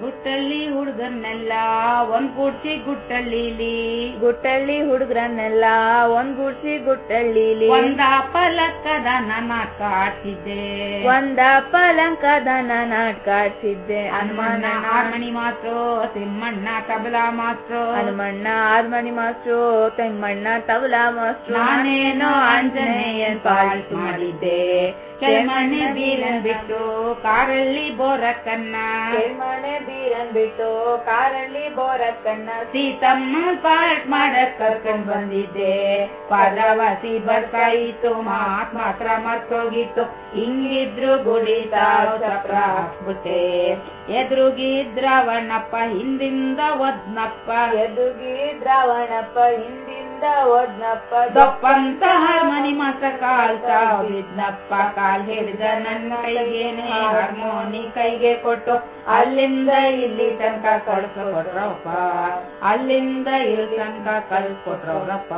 ಗುಟ್ಟಳ್ಳಿ ಹುಡುಗರ್ನೆಲ್ಲ ಒಂದ್ ಗುಡ್ಸಿ ಗುಟ್ಟಳ್ಳಿಲಿ. ಗುಟ್ಟಳ್ಳಿ ಒಂದ್ ಗುಡ್ಸಿ ಗುಟ್ಟಳ್ಳಿಲಿ. ಒಂದ ಪಲಕದ ನನ ಕಾಟಿದ್ದೆ ಒಂದ ಪಲಂಕದ ನನ ಕಾಟಿದ್ದೆ ಹನುಮಣ್ಣ ಆರ್ಮಣಿ ಮಾಸ್ಟ್ರು ತಿಮ್ಮಣ್ಣ ತಬಲಾ ಮಾಸ್ಟ್ರು ಹನುಮಣ್ಣ ಆರ್ಮಣಿ ಮಾಸ್ಟ್ರು ತಿಮ್ಮಣ್ಣ ತಬಲಾ ಮಾಸ್ಟ್ರು ನಾನೇನೋ ಆಂಜನೇಯನ್ ಪಾಲ್ಟ್ ಮಾಡಿದ್ದೆ ಕೆಮ್ಮಣ್ಣೆ ಬೀರನ್ ಬಿಟ್ಟು ಕಾರಲ್ಲಿ ಬೋರಕ್ಕನ್ನ ಕೆಮ್ಮಣೆ ಬೀರನ್ ಬಿಟ್ಟು ಕಾರಲ್ಲಿ ಬೋರಕ್ಕನ್ನ ಸೀತಮ್ಮ ಪಾರ್ಟ್ ಮಾಡಕ್ ಕರ್ಕೊಂಡ್ ಬಂದಿದ್ದೆ. ಪಾದವಾಸಿ ಬರ್ತಾ ಇತ್ತು ಮಾತ್ ಮಾತ್ರ ಮರ್ತೋಗಿತ್ತು. ಹಿಂಗಿದ್ರು ಗುಡಿ ಚಪ್ರ ಹಾಕ್ಬಿಟ್ಟೆ. ಎದುರುಗಿದ್ರವಣ್ಣಪ್ಪ ಹಿಂದಿಂದ ಒದ್ನಪ್ಪ ಎದುರುಗಿ ದ್ರಾವಣಪ್ಪ ಹಿಂದಿಂದ ಒದ್ನಪ್ಪ ದಪ್ಪಂತ ಹಾರ್ಮನಿ ಕಾಲ್ತಾ ಕಾಲ್ ಬಿದ್ನಪ್ಪ ಕಾಲ್ ಹಿಡಿದ ನನ್ನ ಕೈಗೇನೆ ಹಾರ್ಮೋನಿ ಕೈಗೆ ಕೊಟ್ಟು ಅಲ್ಲಿಂದ ಇಲ್ಲಿ ತನಕ ಕಳ್ಸ್ಕೊಟ್ರಪ್ಪ. ಅಲ್ಲಿಂದ ಇಲ್ಲಿ ತನಕ ಕಳ್ಸ್ಕೊಟ್ರವ್ರಪ್ಪ